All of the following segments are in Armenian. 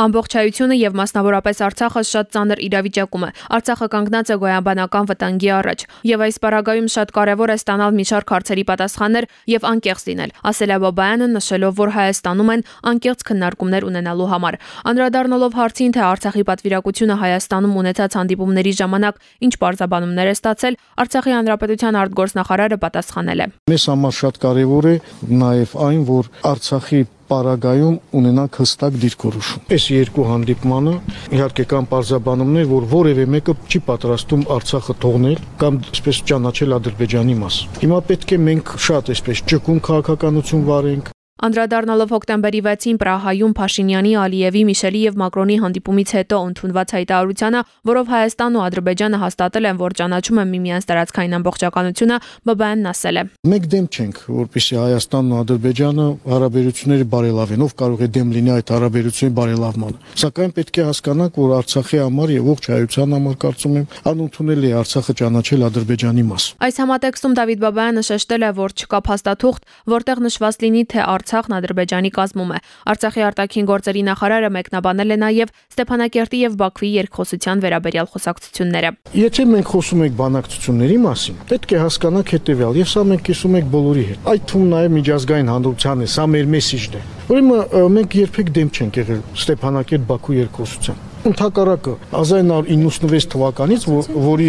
Ամբողջայությունը եւ մասնավորապես Արցախը շատ ծանր իրավիճակում է։ Արցախը կանգնած է գոյաբանական վտանգի առաջ, եւ այս պարագայում շատ կարեւոր է ստանալ մի շարք հարցերի պատասխաններ եւ անկեղծ լինել, ասել է Բաբայանը, նշելով, որ Հայաստանում են անկեղծ քննարկումներ ունենալու համար։ Անդրադառնալով հարցին, թե Արցախի պատվիրակությունը Հայաստանում ունեցած հանդիպումների ժամանակ ինչ բարձաբանումներ է ստացել, Արցախի հանրապետության արտգործնախարարը պատասխանել է. Մեզ համար շատ կարեւոր է նաեւ այն, որ Արցախի պարագայում ունենանք հստակ դիրքորոշում։ Այս երկու հանդիպմանը իհարկե կան բարձաբանումներ, որ որևէ մեկը չի պատրաստում Արցախը թողնել կամ այսպես ճանաչել Ադրբեջանի մաս։ Հիմա պետք է մենք շատ այսպես ճկուն քաղաքականություն վարենք, Անդրադառնալով հոկտեմբերի 6-ին Պրահայում Փաշինյանի, Ալիևի, Միշելի եւ Մակրոնի հանդիպումից հետո ընդունված հայտարարությանը, որով Հայաստանն ու Ադրբեջանը հաստատել են, որ ճանաչում են միմյանց տարածքային ամբողջականությունը, ԲԲՆ-ն ասել է. Մենք դեմ չենք, որպեսզի Հայաստանն ու Ադրբեջանը հարաբերությունները բարելավեն, ով կարող է դեմ լինի այդ հարաբերությունների բարելավմանը։ Սակայն պետք է հասկանանք, որ Արցախի համար եւ ողջ հայության համար կարծում եմ անընդունելի է Արցախը ճանաչել Ադրբեջանի մաս։ Այս համատեքստում Դավիթ Բաբայանը շեշտել է, որ չկա փաստաթուղթ, որտեղ նշված լինի, թե Արցախ Արցախն Ադրբեջանի կազմում է։ Արցախի արտաքին գործերի նախարարը մեկնաբանել է նաև Ստեփանակերտի եւ Բաքվի երկխոսության վերաբերյալ խոսակցությունները։ Եթե մենք խոսում ենք բանակցությունների մասին, պետք է հասկանանք հետեւյալ, եւ սա մենք կիսում ենք բոլորի հետ։ Այդ թվում նաեւ միջազգային հանդրության է, սա մեր մեսիջն է։ Ուրեմն մենք երբեք դեմ չենք եղել Ստեփանակերտ-Բաքու երկխոսության ընդհակառակը 1996 թվականից, որի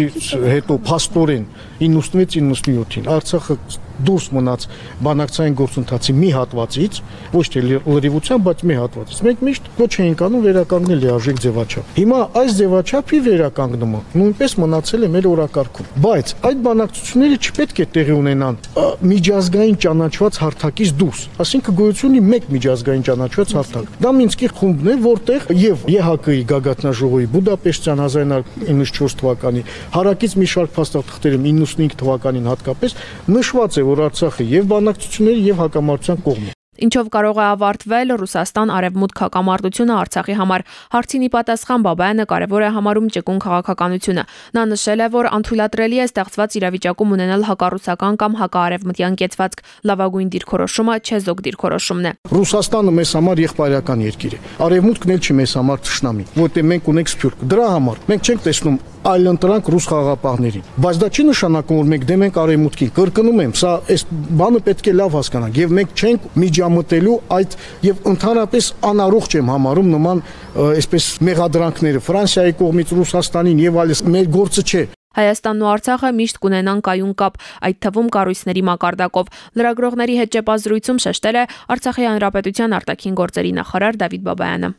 հետո փաստորեն 96-97-ին Արցախը դուրս մնաց բանակցային գործընթացի մի հատվածից, ոչ թե լրիվության, բայց մի հատվածից։ Մենք միշտ ոչ էինք անում վերականգնել լիարժեք ձևաչափ։ Հիմա այս ձևաչափի վերականգնումը նույնպես մնացել է մեր օրակարգում։ Բայց այդ բանակցությունները չպետք է տեղի ունենան միջազգային ճանաչված հարթակից դուրս։ Այսինքն գոյություն ունի մեկ միջազգային ճանաչված հարթակ։ Դա Մինսկի խումբն է, որտեղ եւ ԵՀԿ-ի գագաթնաժողովի Բուդապեշտյան 1994 թվականի հարակից մի շարք փաստաթղթերում 95 թվականին հատկապես նշված է, որ Արցախը եւ բանակցությունների եւ հակամարտության կողմ է ինչով կարող է ավարտվել Ռուսաստան արևմուտք հակամարտությունը Արցախի համար։ Հարցինի պատասխան Բաբայանը կարևոր է համարում ճկուն քաղաքականությունը։ Նա նշել է, որ անթույլատրելի է ստեղծված իրավիճակում ունենալ հակառուսական կամ հակաարևմտյան կեցվածք։ Լավագույն դիրքորոշումը չեզոք դիրքորոշումն է։ Ռուսաստանը մեզ համար եղբայրական երկիր է։ Արևմուտքն էլ չի մեզ համար ճշնամի, որտեղ մենք ունենք սփյուռք։ Դրա համար մենք չենք տեսնում այլ ընտրանք ռուս խաղապահներին։ Բայց դա չի նշանակում, որ մենք դեմ ենք արևմուտքին։ Կրկնում եմ, սա այս բանը պետք է լավ հասկանանք եւ մենք չենք միջամտելու այդ եւ ընդհանրապես անառողջ եմ համարում նման այսպես մեղադրանքները Ֆրանսիայի կողմից Ռուսաստանին եւ այլս մեր գործը չէ։ Հայաստանն ու Արցախը միշտ կունենան կայուն կապ, այդ թվում կառույցների մակարդակով։ Լրագրողների հետ ճեպազրույցում շեշտել է Արցախի հանրապետության արտաքին գործերի նախարար Դավիթ Բաբայանը։